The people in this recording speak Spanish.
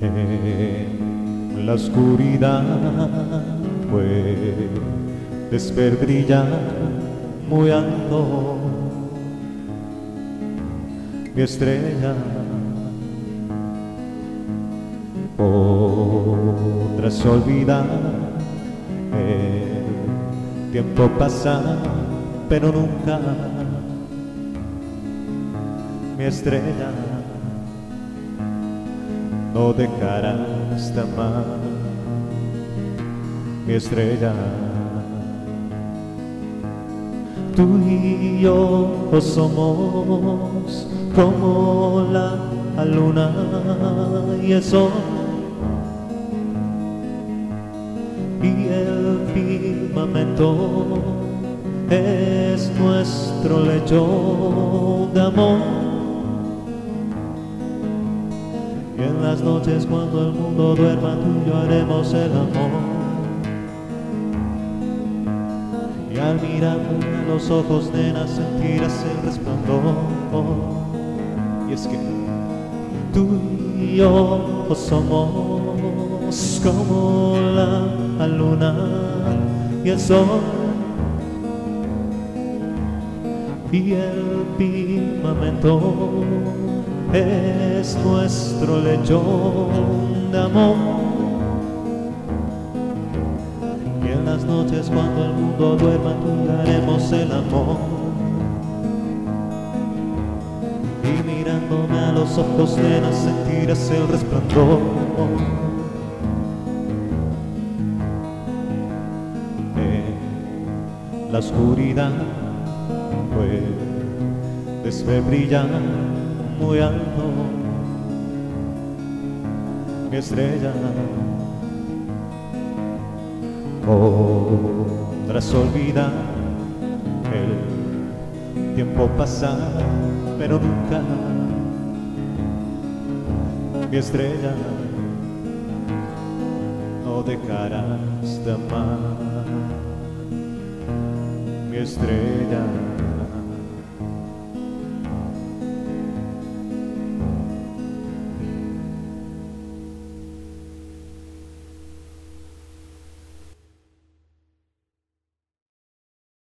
En la oscuridad puedes ver muy alto mi estrella. Podrás olvidar el tiempo pasa, pero nunca mi estrella no dejarás de amar mi estrella. Tú y yo somos como la luna y el sol y el firmamento es nuestro lecho de amor. Las noches cuando el mundo duerma tú y yo haremos el amor. Y al mirarme a los ojos nena sentirás el resplandor. Y es que tú y yo somos como la luna y el sol y el firmamento es nuestro lechón de amor. Y en las noches cuando el mundo duerma tú el amor. Y mirándome a los ojos nena sentirás el resplandor. En la oscuridad puedes ver muy alto mi estrella. Podrás olvidar el tiempo pasar, pero nunca mi estrella no dejarás de amar mi estrella.